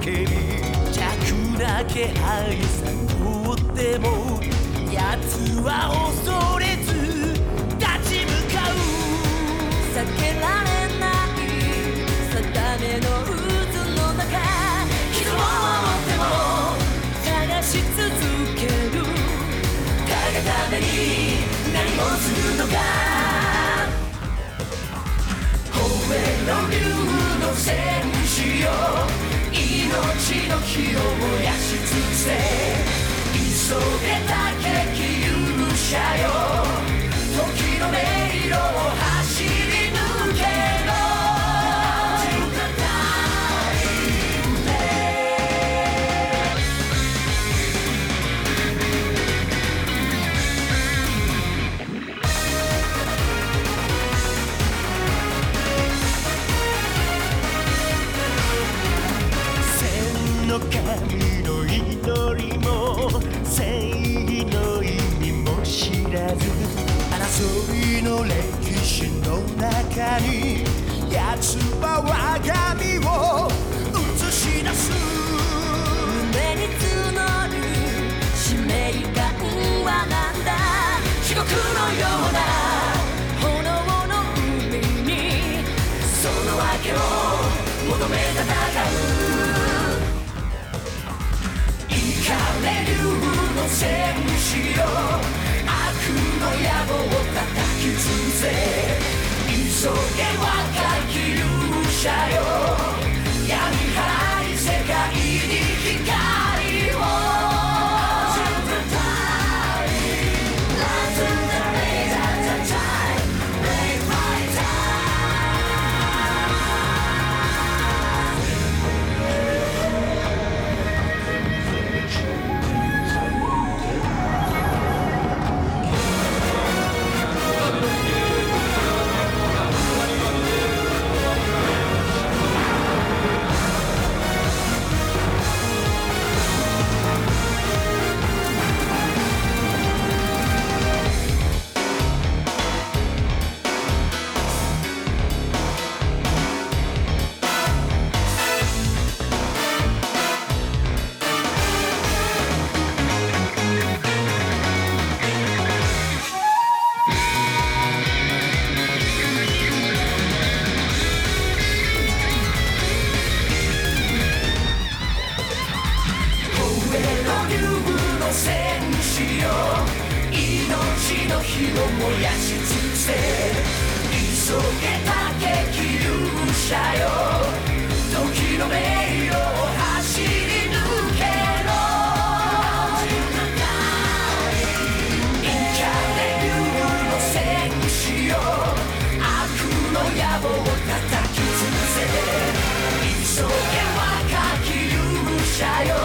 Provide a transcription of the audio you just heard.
叫び弱な気配さとっても奴は恐れず立ち向かう。避けられない定めの渦の中人を守っても探し続ける。誰がために何をするのか。吠えの竜の戦士よ命の火を燃やしらず争いの歴史の中に奴は我が身を映し出す胸に募る使命感はなんだ地獄のような炎の海にその訳を求め戦うイカレ竜の戦士よの野望を叩き潰せ。急げ若き勇者よ。命の火を燃やし尽くせ。急げた激勇者よ。時の名誉を走り抜けろ。インカレビューの戦士よ悪の野望を叩き潰せ急げ若き勇者よ